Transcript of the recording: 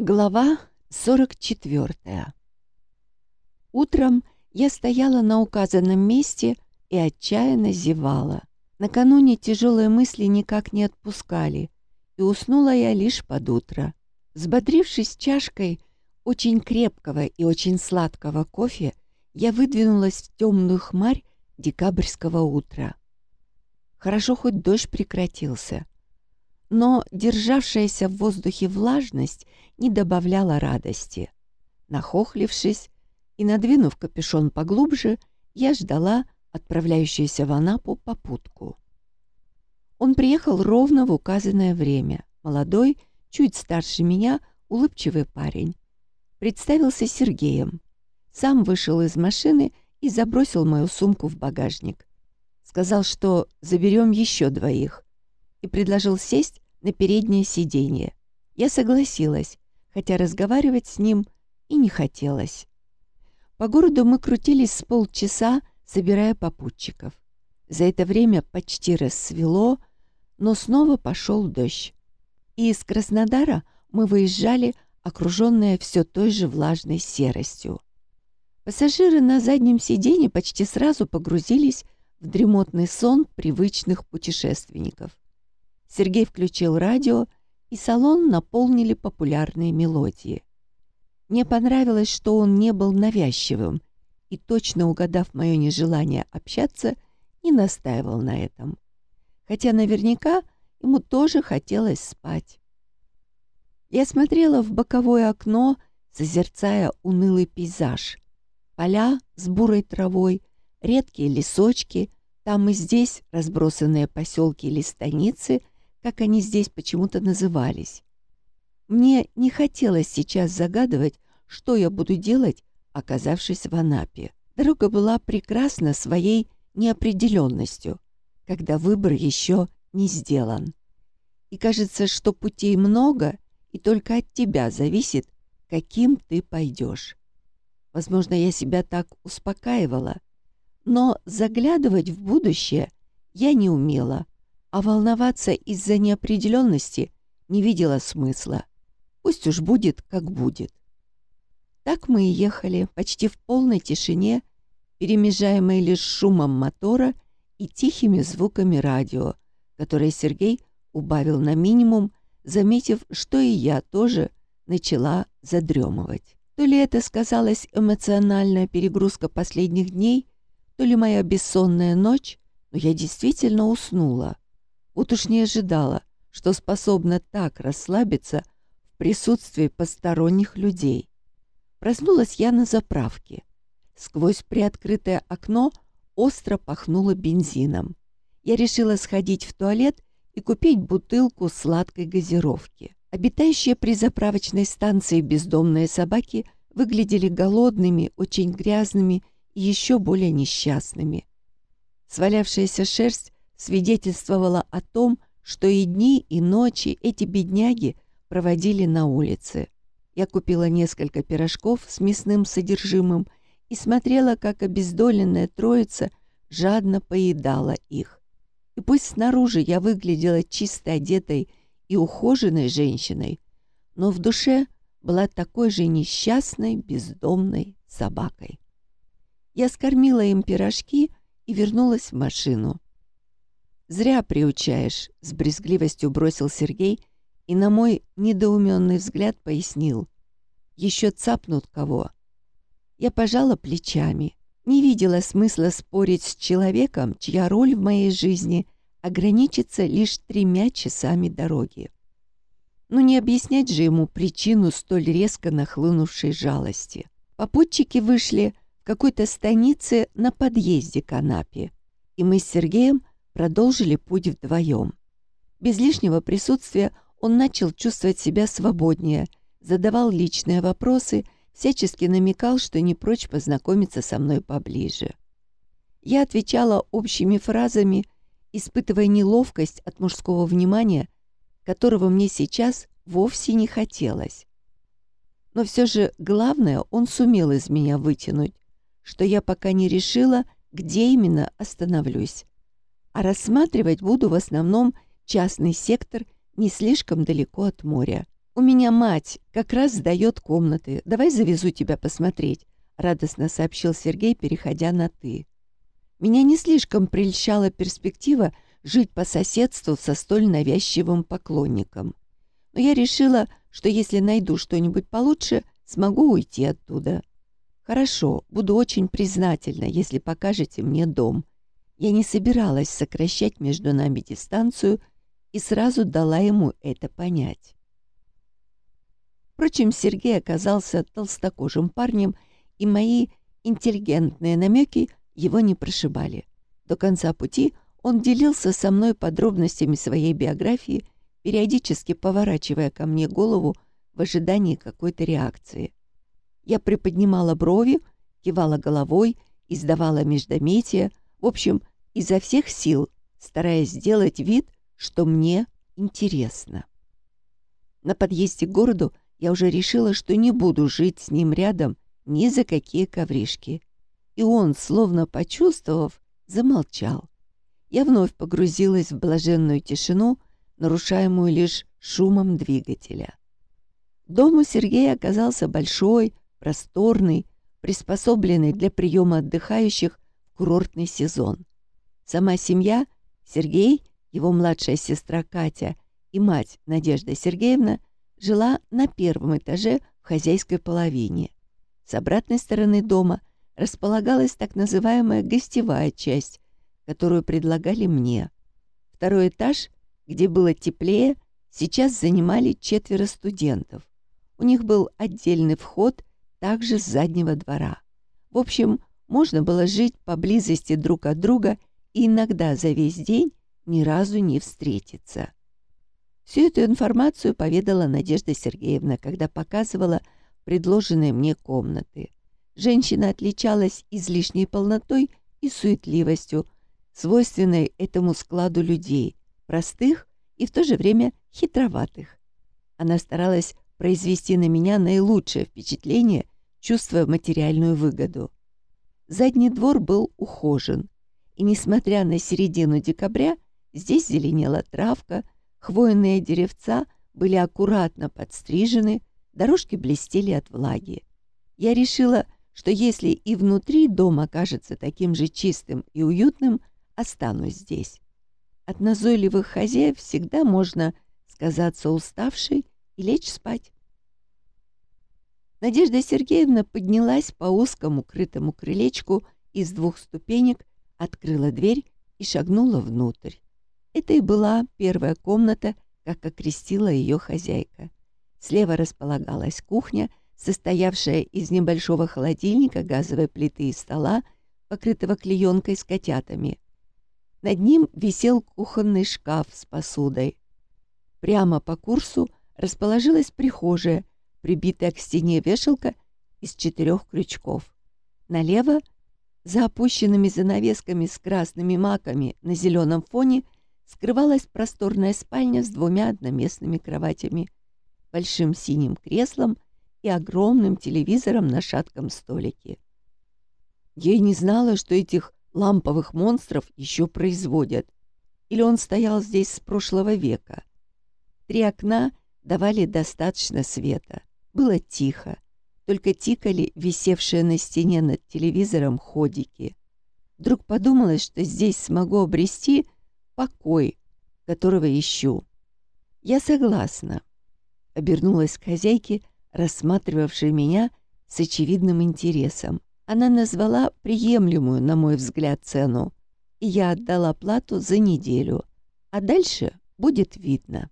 Глава 44 Утром я стояла на указанном месте и отчаянно зевала. Накануне тяжелые мысли никак не отпускали, и уснула я лишь под утро. Взбодрившись чашкой очень крепкого и очень сладкого кофе, я выдвинулась в темную хмарь декабрьского утра. Хорошо хоть дождь прекратился — но державшаяся в воздухе влажность не добавляла радости. Нахохлившись и надвинув капюшон поглубже, я ждала отправляющуюся в Анапу попутку. Он приехал ровно в указанное время. Молодой, чуть старше меня, улыбчивый парень. Представился Сергеем. Сам вышел из машины и забросил мою сумку в багажник. Сказал, что заберем еще двоих и предложил сесть на переднее сиденье. Я согласилась, хотя разговаривать с ним и не хотелось. По городу мы крутились с полчаса, собирая попутчиков. За это время почти рассвело, но снова пошел дождь. И из Краснодара мы выезжали, окруженные все той же влажной серостью. Пассажиры на заднем сиденье почти сразу погрузились в дремотный сон привычных путешественников. Сергей включил радио, и салон наполнили популярные мелодии. Мне понравилось, что он не был навязчивым и, точно угадав мое нежелание общаться, не настаивал на этом. Хотя наверняка ему тоже хотелось спать. Я смотрела в боковое окно, созерцая унылый пейзаж. Поля с бурой травой, редкие лесочки, там и здесь разбросанные поселки или станицы — как они здесь почему-то назывались. Мне не хотелось сейчас загадывать, что я буду делать, оказавшись в Анапе. Дорога была прекрасна своей неопределенностью, когда выбор еще не сделан. И кажется, что путей много, и только от тебя зависит, каким ты пойдешь. Возможно, я себя так успокаивала, но заглядывать в будущее я не умела, а волноваться из-за неопределенности не видела смысла. Пусть уж будет, как будет. Так мы и ехали, почти в полной тишине, перемежаемой лишь шумом мотора и тихими звуками радио, которые Сергей убавил на минимум, заметив, что и я тоже начала задремывать. То ли это сказалась эмоциональная перегрузка последних дней, то ли моя бессонная ночь, но я действительно уснула. Вот уж не ожидала, что способна так расслабиться в присутствии посторонних людей. Проснулась я на заправке. Сквозь приоткрытое окно остро пахнуло бензином. Я решила сходить в туалет и купить бутылку сладкой газировки. Обитающие при заправочной станции бездомные собаки выглядели голодными, очень грязными и еще более несчастными. Свалявшаяся шерсть свидетельствовало о том, что и дни, и ночи эти бедняги проводили на улице. Я купила несколько пирожков с мясным содержимым и смотрела, как обездоленная троица жадно поедала их. И пусть снаружи я выглядела чисто одетой и ухоженной женщиной, но в душе была такой же несчастной, бездомной собакой. Я скормила им пирожки и вернулась в машину. «Зря приучаешь», — с брезгливостью бросил Сергей и на мой недоуменный взгляд пояснил. «Еще цапнут кого». Я пожала плечами, не видела смысла спорить с человеком, чья роль в моей жизни ограничится лишь тремя часами дороги. Но не объяснять же ему причину столь резко нахлынувшей жалости. Попутчики вышли в какой-то станице на подъезде к Анапе, и мы с Сергеем продолжили путь вдвоем. Без лишнего присутствия он начал чувствовать себя свободнее, задавал личные вопросы, всячески намекал, что не прочь познакомиться со мной поближе. Я отвечала общими фразами, испытывая неловкость от мужского внимания, которого мне сейчас вовсе не хотелось. Но все же главное он сумел из меня вытянуть, что я пока не решила, где именно остановлюсь а рассматривать буду в основном частный сектор не слишком далеко от моря. «У меня мать как раз сдает комнаты. Давай завезу тебя посмотреть», — радостно сообщил Сергей, переходя на «ты». Меня не слишком прельщала перспектива жить по соседству со столь навязчивым поклонником. Но я решила, что если найду что-нибудь получше, смогу уйти оттуда. Хорошо, буду очень признательна, если покажете мне дом. Я не собиралась сокращать между нами дистанцию и сразу дала ему это понять. Впрочем, Сергей оказался толстокожим парнем, и мои интеллигентные намеки его не прошибали. До конца пути он делился со мной подробностями своей биографии, периодически поворачивая ко мне голову в ожидании какой-то реакции. Я приподнимала брови, кивала головой, издавала междометия, в общем, изо всех сил, стараясь сделать вид, что мне интересно. На подъезде к городу я уже решила, что не буду жить с ним рядом ни за какие ковришки. И он, словно почувствовав, замолчал. Я вновь погрузилась в блаженную тишину, нарушаемую лишь шумом двигателя. Дом у Сергея оказался большой, просторный, приспособленный для приема отдыхающих в курортный сезон. Сама семья, Сергей, его младшая сестра Катя и мать Надежда Сергеевна жила на первом этаже в хозяйской половине. С обратной стороны дома располагалась так называемая гостевая часть, которую предлагали мне. Второй этаж, где было теплее, сейчас занимали четверо студентов. У них был отдельный вход также с заднего двора. В общем, можно было жить поблизости друг от друга иногда за весь день ни разу не встретиться. Всю эту информацию поведала Надежда Сергеевна, когда показывала предложенные мне комнаты. Женщина отличалась излишней полнотой и суетливостью, свойственной этому складу людей, простых и в то же время хитроватых. Она старалась произвести на меня наилучшее впечатление, чувствуя материальную выгоду. Задний двор был ухожен, и, несмотря на середину декабря, здесь зеленела травка, Хвойные деревца были аккуратно подстрижены, дорожки блестели от влаги. Я решила, что если и внутри дом окажется таким же чистым и уютным, останусь здесь. От назойливых хозяев всегда можно сказаться уставшей и лечь спать. Надежда Сергеевна поднялась по узкому крытому крылечку из двух ступенек, открыла дверь и шагнула внутрь. Это и была первая комната, как окрестила ее хозяйка. Слева располагалась кухня, состоявшая из небольшого холодильника, газовой плиты и стола, покрытого клеенкой с котятами. Над ним висел кухонный шкаф с посудой. Прямо по курсу расположилась прихожая, прибитая к стене вешалка из четырех крючков. Налево, за опущенными занавесками с красными маками на зеленом фоне, скрывалась просторная спальня с двумя одноместными кроватями, большим синим креслом и огромным телевизором на шатком столике. И не знала, что этих ламповых монстров еще производят. Или он стоял здесь с прошлого века. Три окна давали достаточно света. Было тихо. Только тикали висевшие на стене над телевизором ходики. Вдруг подумалось, что здесь смогу обрести покой, которого ищу. Я согласна. Обернулась к хозяйке, рассматривавшей меня с очевидным интересом. Она назвала приемлемую, на мой взгляд, цену, и я отдала плату за неделю, а дальше будет видно.